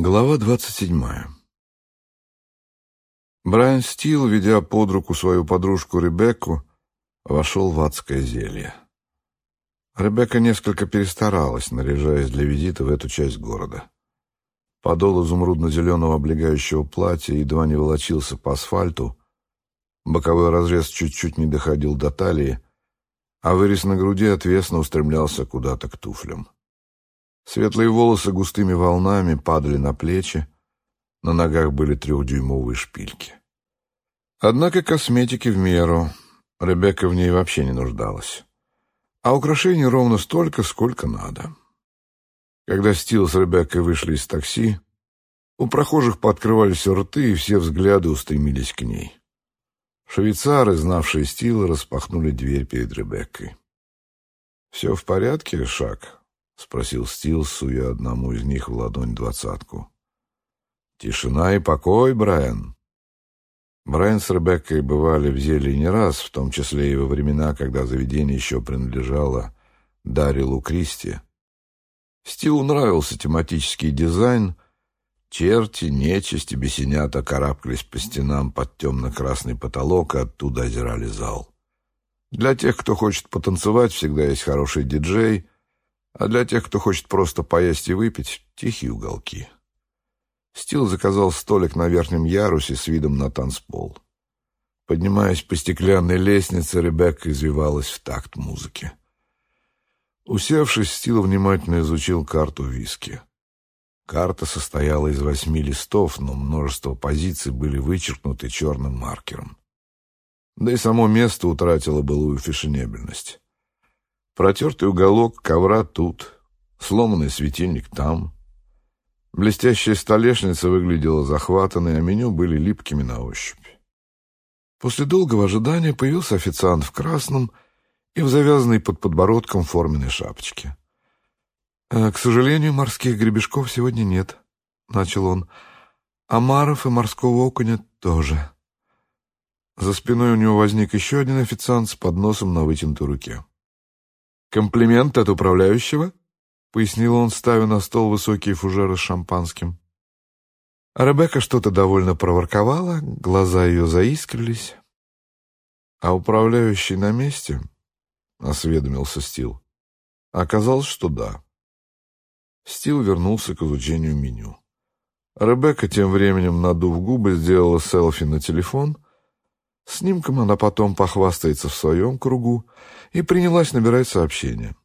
Глава двадцать седьмая. Брайан Стил, ведя под руку свою подружку Ребекку, вошел в адское зелье. Ребекка несколько перестаралась, наряжаясь для визита в эту часть города. Подол изумрудно-зеленого облегающего платья едва не волочился по асфальту, боковой разрез чуть-чуть не доходил до талии, а вырез на груди отвесно устремлялся куда-то к туфлям. Светлые волосы густыми волнами падали на плечи, на ногах были трехдюймовые шпильки. Однако косметики в меру, Ребекка в ней вообще не нуждалась. А украшений ровно столько, сколько надо. Когда Стил с Ребеккой вышли из такси, у прохожих пооткрывались рты, и все взгляды устремились к ней. Швейцары, знавшие Стила, распахнули дверь перед Ребеккой. «Все в порядке, Шак?» — спросил Стил, суя одному из них в ладонь двадцатку. «Тишина и покой, Брайан». Брайан с Ребеккой бывали в зелье не раз, в том числе и во времена, когда заведение еще принадлежало Дарилу Кристи. Стилу нравился тематический дизайн. Черти, нечисть бесенята карабкались по стенам под темно-красный потолок и оттуда озирали зал. Для тех, кто хочет потанцевать, всегда есть хороший диджей — а для тех, кто хочет просто поесть и выпить, тихие уголки. Стил заказал столик на верхнем ярусе с видом на танцпол. Поднимаясь по стеклянной лестнице, Ребекка извивалась в такт музыки. Усевшись, Стил внимательно изучил карту виски. Карта состояла из восьми листов, но множество позиций были вычеркнуты черным маркером. Да и само место утратило былую фешенебельность. Протертый уголок ковра тут, сломанный светильник там. Блестящая столешница выглядела захватанной, а меню были липкими на ощупь. После долгого ожидания появился официант в красном и в завязанной под подбородком форменной шапочке. «Э, «К сожалению, морских гребешков сегодня нет», — начал он. «Омаров и морского окуня тоже». За спиной у него возник еще один официант с подносом на вытянутой руке. «Комплимент от управляющего?» — пояснил он, ставя на стол высокие фужеры с шампанским. Ребекка что-то довольно проворковала, глаза ее заискрились. «А управляющий на месте?» — осведомился Стил. Оказалось, что да. Стил вернулся к изучению меню. Ребекка тем временем, надув губы, сделала селфи на телефон — Снимком она потом похвастается в своем кругу и принялась набирать сообщения.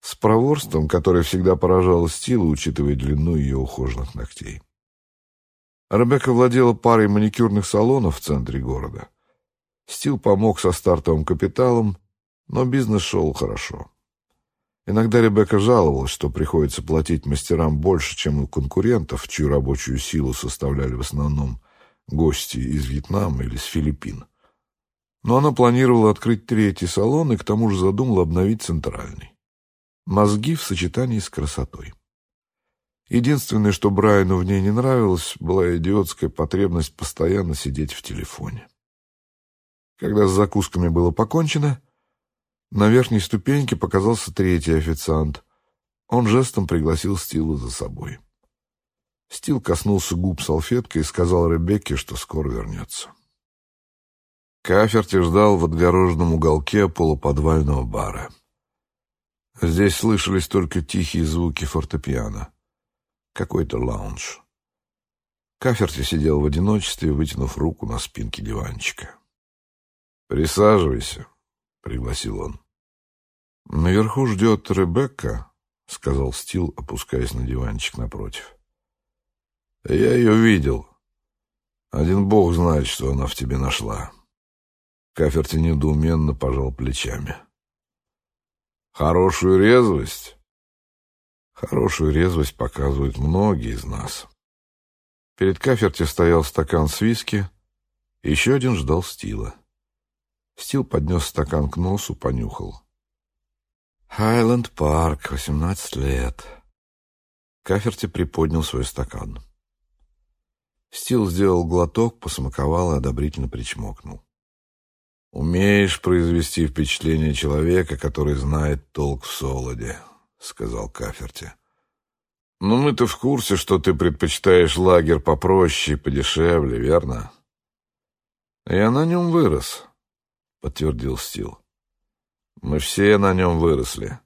С проворством, которое всегда поражало Стила, учитывая длину ее ухоженных ногтей. Ребекка владела парой маникюрных салонов в центре города. Стил помог со стартовым капиталом, но бизнес шел хорошо. Иногда Ребекка жаловалась, что приходится платить мастерам больше, чем у конкурентов, чью рабочую силу составляли в основном гости из Вьетнама или с Филиппин. Но она планировала открыть третий салон и к тому же задумала обновить центральный. Мозги в сочетании с красотой. Единственное, что Брайану в ней не нравилось, была идиотская потребность постоянно сидеть в телефоне. Когда с закусками было покончено, на верхней ступеньке показался третий официант. Он жестом пригласил Стила за собой. Стил коснулся губ салфеткой и сказал Ребекке, что скоро вернется. Каферти ждал в отгороженном уголке полуподвального бара. Здесь слышались только тихие звуки фортепиано. Какой-то лаунж. Каферти сидел в одиночестве, вытянув руку на спинке диванчика. «Присаживайся», — пригласил он. «Наверху ждет Ребекка», — сказал Стил, опускаясь на диванчик напротив. «Я ее видел. Один бог знает, что она в тебе нашла». Каферти недоуменно пожал плечами. «Хорошую резвость?» «Хорошую резвость показывают многие из нас». Перед Каферти стоял стакан с виски, еще один ждал Стила. Стил поднес стакан к носу, понюхал. «Хайленд Парк, восемнадцать лет». Каферти приподнял свой стакан. Стил сделал глоток, посмаковал и одобрительно причмокнул. «Умеешь произвести впечатление человека, который знает толк в солоде», — сказал Каферти. Ну, мы-то в курсе, что ты предпочитаешь лагерь попроще и подешевле, верно? Я на нем вырос, подтвердил Стил. Мы все на нем выросли.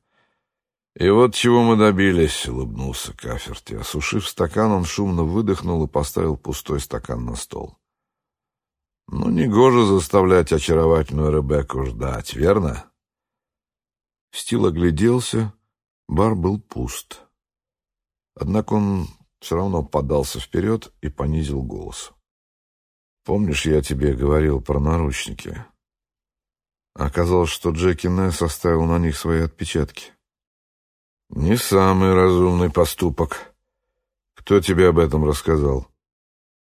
И вот чего мы добились, улыбнулся Каферти. Осушив стакан, он шумно выдохнул и поставил пустой стакан на стол. Ну, негоже заставлять очаровательную Ребекку ждать, верно? Стил огляделся, бар был пуст. Однако он все равно подался вперед и понизил голос. «Помнишь, я тебе говорил про наручники? Оказалось, что Джеки Несс оставил на них свои отпечатки. Не самый разумный поступок. Кто тебе об этом рассказал?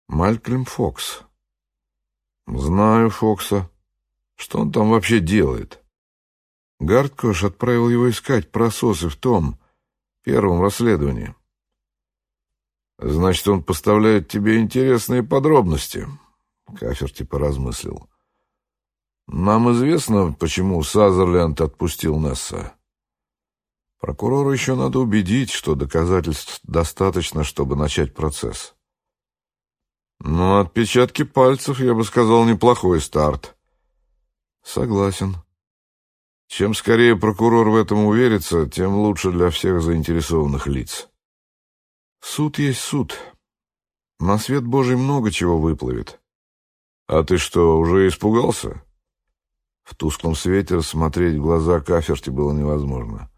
Малькольм Фокс. Знаю Фокса. Что он там вообще делает? Гардкош отправил его искать прососы в том первом расследовании. Значит, он поставляет тебе интересные подробности. Каферти поразмыслил. Нам известно, почему Сазерленд отпустил Несса. Прокурору еще надо убедить, что доказательств достаточно, чтобы начать процесс. Но отпечатки пальцев, я бы сказал, неплохой старт. Согласен. Чем скорее прокурор в этом уверится, тем лучше для всех заинтересованных лиц. Суд есть суд. На свет Божий много чего выплывет. А ты что, уже испугался? В тусклом свете рассмотреть глаза Каферти было невозможно.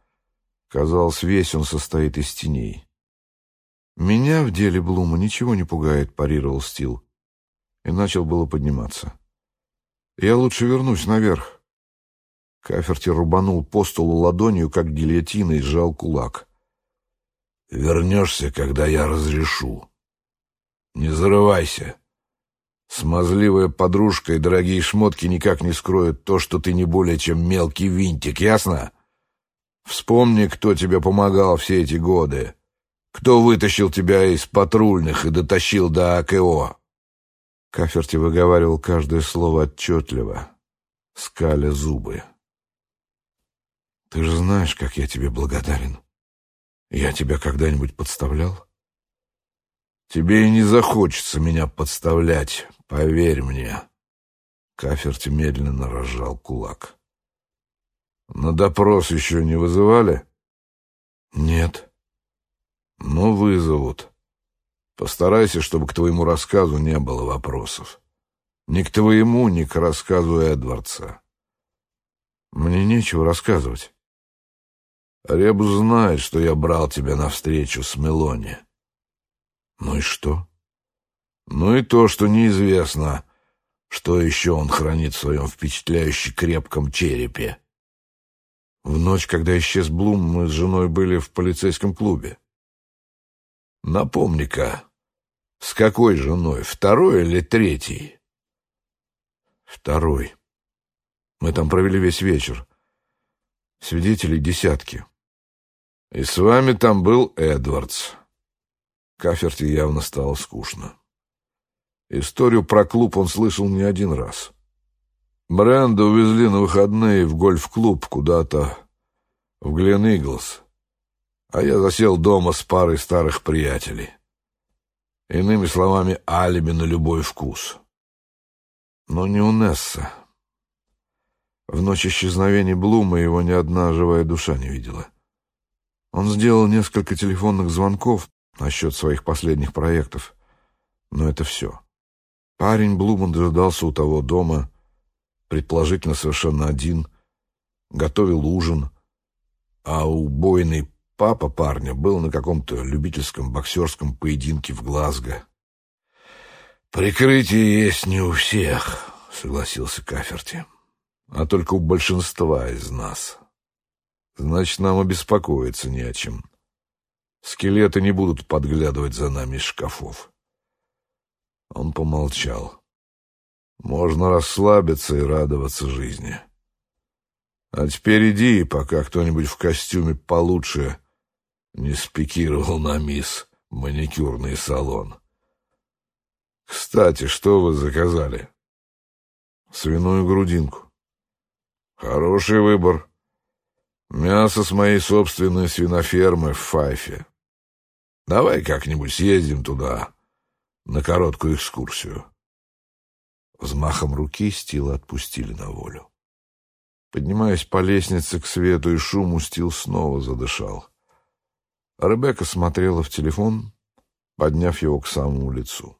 Казалось, весь он состоит из теней. «Меня в деле Блума ничего не пугает», — парировал Стил. И начал было подниматься. «Я лучше вернусь наверх». Каферти рубанул по столу ладонью, как гильотина, и сжал кулак. «Вернешься, когда я разрешу. Не зарывайся. Смазливая подружка и дорогие шмотки никак не скроют то, что ты не более чем мелкий винтик, ясно?» Вспомни, кто тебе помогал все эти годы. Кто вытащил тебя из патрульных и дотащил до АКО. Каферти выговаривал каждое слово отчетливо, скаля зубы. Ты же знаешь, как я тебе благодарен. Я тебя когда-нибудь подставлял? Тебе и не захочется меня подставлять, поверь мне. Каферти медленно разжал кулак. На допрос еще не вызывали? Нет. Ну, вызовут. Постарайся, чтобы к твоему рассказу не было вопросов. Ни к твоему, ни к рассказу Эдвардса. Мне нечего рассказывать. Ребус знает, что я брал тебя навстречу с Мелони. Ну и что? Ну и то, что неизвестно, что еще он хранит в своем впечатляюще крепком черепе. В ночь, когда исчез Блум, мы с женой были в полицейском клубе. Напомни-ка, с какой женой, второй или третий? Второй. Мы там провели весь вечер. Свидетелей десятки. И с вами там был Эдвардс. Каферти явно стало скучно. Историю про клуб он слышал не один раз. Бренда увезли на выходные в гольф-клуб куда-то в Глен-Иглс, а я засел дома с парой старых приятелей. Иными словами, алиби на любой вкус. Но не у Несса. В ночь исчезновения Блума его ни одна живая душа не видела. Он сделал несколько телефонных звонков насчет своих последних проектов, но это все. Парень Блуман дожидался у того дома, предположительно совершенно один, готовил ужин, а убойный папа парня был на каком-то любительском боксерском поединке в Глазго. «Прикрытие есть не у всех», — согласился Каферти, — «а только у большинства из нас. Значит, нам обеспокоиться не о чем. Скелеты не будут подглядывать за нами из шкафов». Он помолчал. Можно расслабиться и радоваться жизни. А теперь иди, пока кто-нибудь в костюме получше не спикировал на мисс маникюрный салон. Кстати, что вы заказали? Свиную грудинку. Хороший выбор. Мясо с моей собственной свинофермы в Файфе. Давай как-нибудь съездим туда на короткую экскурсию. Взмахом руки Стила отпустили на волю. Поднимаясь по лестнице к свету и шуму, Стил снова задышал. Ребекка смотрела в телефон, подняв его к самому лицу.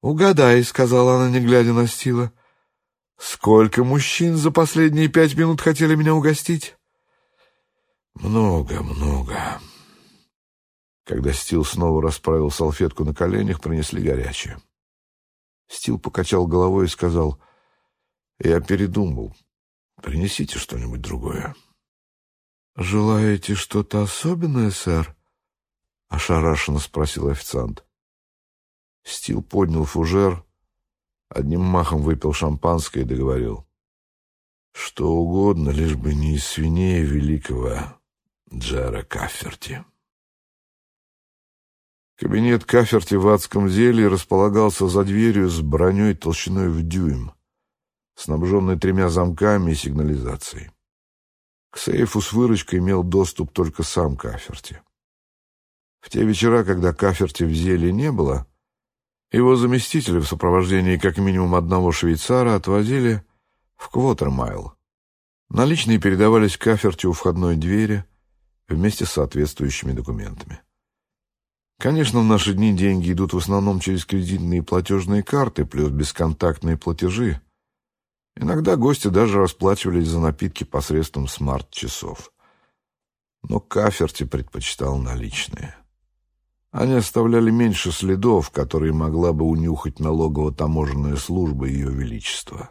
«Угадай», — сказала она, не глядя на Стила. «Сколько мужчин за последние пять минут хотели меня угостить?» «Много, много». Когда Стил снова расправил салфетку на коленях, принесли горячее. Стил покачал головой и сказал, «Я передумал. Принесите что-нибудь другое». «Желаете что-то особенное, сэр?» — ошарашенно спросил официант. Стил поднял фужер, одним махом выпил шампанское и договорил. «Что угодно, лишь бы не из свиней великого Джера Кафферти». Кабинет Каферти в адском зелье располагался за дверью с броней толщиной в дюйм, снабженной тремя замками и сигнализацией. К сейфу с выручкой имел доступ только сам Каферти. В те вечера, когда Каферти в зелье не было, его заместители в сопровождении как минимум одного швейцара отвозили в Квотермайл. Наличные передавались Каферти у входной двери вместе с соответствующими документами. Конечно, в наши дни деньги идут в основном через кредитные платежные карты, плюс бесконтактные платежи. Иногда гости даже расплачивались за напитки посредством смарт-часов. Но Каферти предпочитал наличные. Они оставляли меньше следов, которые могла бы унюхать налогово-таможенная служба Ее Величества.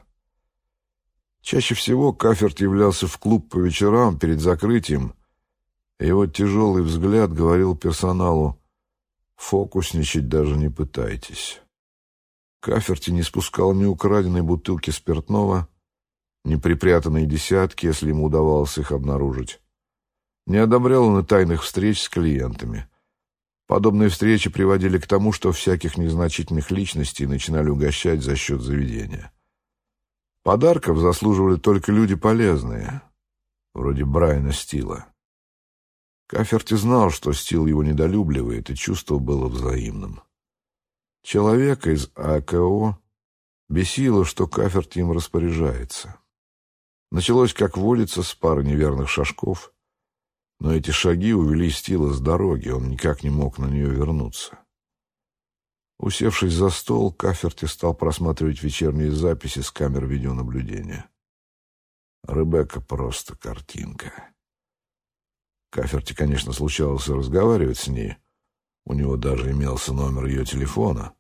Чаще всего Каферт являлся в клуб по вечерам перед закрытием, и его тяжелый взгляд говорил персоналу Фокусничать даже не пытайтесь. Каферти не спускал ни украденной бутылки спиртного, ни припрятанные десятки, если ему удавалось их обнаружить. Не одобрял он и тайных встреч с клиентами. Подобные встречи приводили к тому, что всяких незначительных личностей начинали угощать за счет заведения. Подарков заслуживали только люди полезные, вроде Брайана Стила. Каферти знал, что Стил его недолюбливает, и чувство было взаимным. Человека из АКО бесило, что Каферти им распоряжается. Началось, как водится, с пары неверных шажков, но эти шаги увели Стила с дороги, он никак не мог на нее вернуться. Усевшись за стол, Каферти стал просматривать вечерние записи с камер видеонаблюдения. Ребекка просто картинка. Каферти, конечно, случалось разговаривать с ней. У него даже имелся номер ее телефона.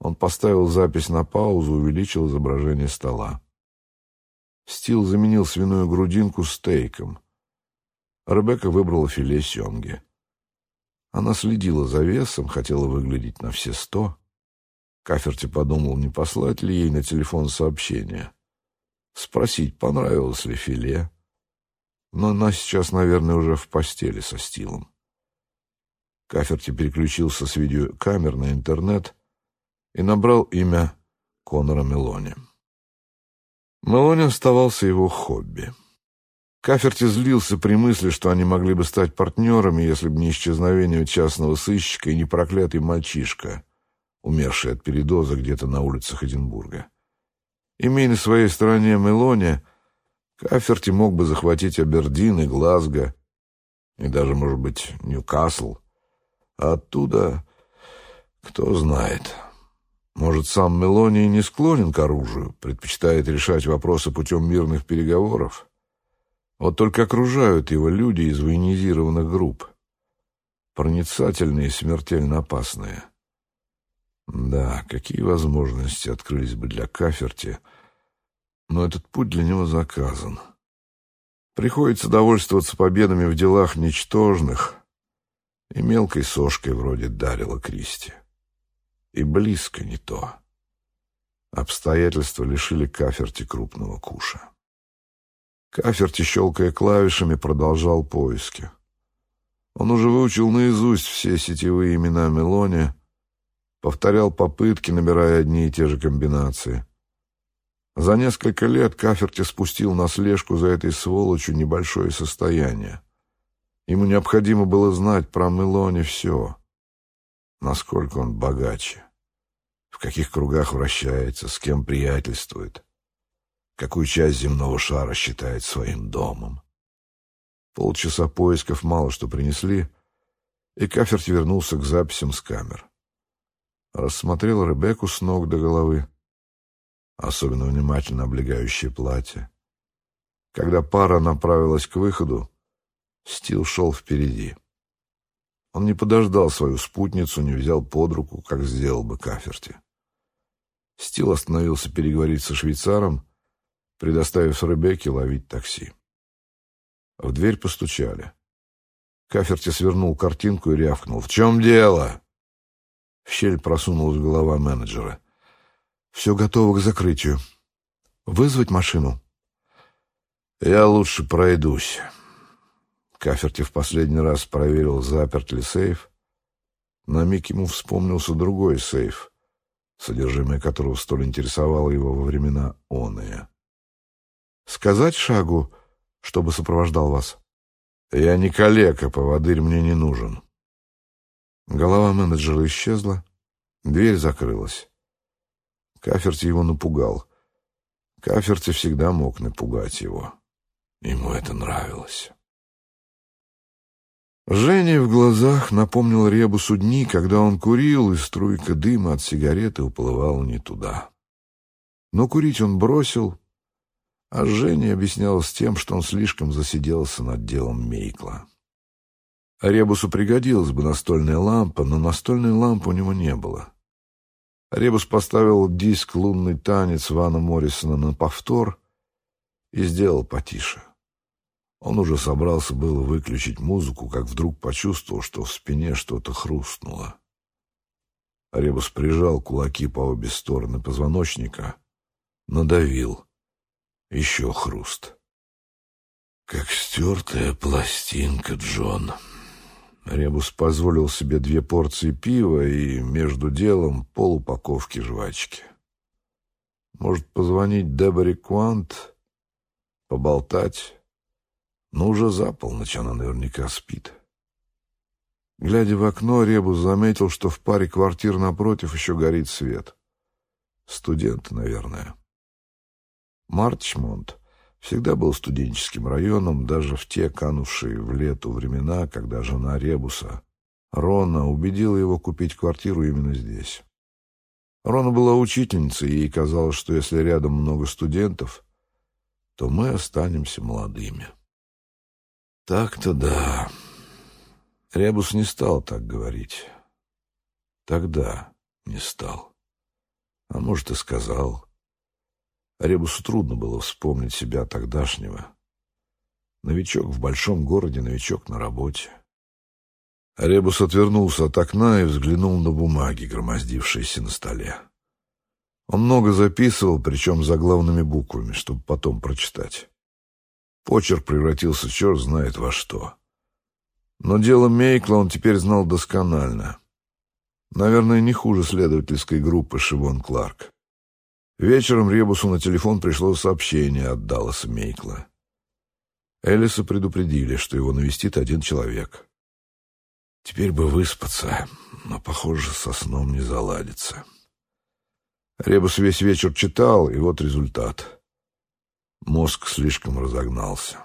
Он поставил запись на паузу, увеличил изображение стола. Стил заменил свиную грудинку стейком. Ребекка выбрала филе семги. Она следила за весом, хотела выглядеть на все сто. Каферти подумал, не послать ли ей на телефон сообщение. Спросить, понравилось ли филе но она сейчас, наверное, уже в постели со Стилом. Каферти переключился с видеокамер на интернет и набрал имя Конора Мелони. Мелони оставался его хобби. Каферти злился при мысли, что они могли бы стать партнерами, если бы не исчезновение частного сыщика и не проклятый мальчишка, умерший от передоза где-то на улицах Эдинбурга. Имея на своей стороне Мелони, Каферти мог бы захватить Абердин и Глазго, и даже, может быть, Ньюкасл. А оттуда, кто знает, может, сам Мелоний не склонен к оружию, предпочитает решать вопросы путем мирных переговоров. Вот только окружают его люди из военизированных групп, проницательные и смертельно опасные. Да, какие возможности открылись бы для Каферти — но этот путь для него заказан. Приходится довольствоваться победами в делах ничтожных и мелкой сошкой вроде Дарила Кристи. И близко не то. Обстоятельства лишили Каферти крупного куша. Каферти, щелкая клавишами, продолжал поиски. Он уже выучил наизусть все сетевые имена Мелони, повторял попытки, набирая одни и те же комбинации — за несколько лет Каферти спустил на слежку за этой сволочью небольшое состояние. Ему необходимо было знать про Мелони все. Насколько он богаче, в каких кругах вращается, с кем приятельствует, какую часть земного шара считает своим домом. Полчаса поисков мало что принесли, и Каферти вернулся к записям с камер. Рассмотрел Ребекку с ног до головы, особенно внимательно облегающее платье. Когда пара направилась к выходу, Стил шел впереди. Он не подождал свою спутницу, не взял под руку, как сделал бы Каферти. Стил остановился переговорить со швейцаром, предоставив Ребекке ловить такси. В дверь постучали. Каферти свернул картинку и рявкнул. «В чем дело?» В щель просунулась голова менеджера. «Все готово к закрытию. Вызвать машину?» «Я лучше пройдусь». Каферти в последний раз проверил, заперт ли сейф. На миг ему вспомнился другой сейф, содержимое которого столь интересовало его во времена оные. «Сказать шагу, чтобы сопровождал вас?» «Я не калека, поводырь мне не нужен». Голова менеджера исчезла, дверь закрылась. Каферти его напугал. Каферти всегда мог напугать его. Ему это нравилось. Женя в глазах напомнил Ребусу дни, когда он курил, и струйка дыма от сигареты уплывала не туда. Но курить он бросил, а Женя объяснялась тем, что он слишком засиделся над делом Мейкла. Ребусу пригодилась бы настольная лампа, но настольной лампы у него не было. Ребус поставил диск «Лунный танец» Вана Моррисона на повтор и сделал потише. Он уже собрался было выключить музыку, как вдруг почувствовал, что в спине что-то хрустнуло. Ребус прижал кулаки по обе стороны позвоночника, надавил. Еще хруст. «Как стертая пластинка, Джон». Ребус позволил себе две порции пива и между делом полупаковки жвачки. Может, позвонить Деборе Квант, поболтать? Но уже за полночь она наверняка спит. Глядя в окно, Ребус заметил, что в паре квартир напротив еще горит свет. Студенты, наверное. Мартчмонт всегда был студенческим районом, даже в те канувшие в лету времена, когда жена Ребуса, Рона, убедила его купить квартиру именно здесь. Рона была учительницей, и ей казалось, что если рядом много студентов, то мы останемся молодыми. Так-то да. Ребус не стал так говорить. Тогда не стал. А может, и сказал. Ребусу трудно было вспомнить себя тогдашнего. Новичок в большом городе, новичок на работе. Ребус отвернулся от окна и взглянул на бумаги, громоздившиеся на столе. Он много записывал, причем заглавными буквами, чтобы потом прочитать. Почерк превратился черт знает во что. Но дело Мейкла он теперь знал досконально. Наверное, не хуже следовательской группы Шивон Кларк. Вечером Ребусу на телефон пришло сообщение от Далласа Мейкла. Элиса предупредили, что его навестит один человек. Теперь бы выспаться, но, похоже, со сном не заладится. Ребус весь вечер читал, и вот результат — Мозг слишком разогнался.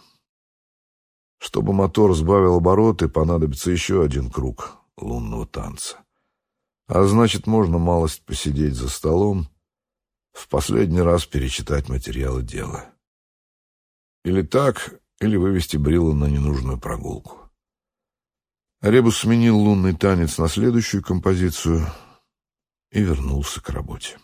Чтобы мотор сбавил обороты, понадобится еще один круг лунного танца. А значит, можно малость посидеть за столом, в последний раз перечитать материалы дела. Или так, или вывести Брила на ненужную прогулку. Ребус сменил лунный танец на следующую композицию и вернулся к работе.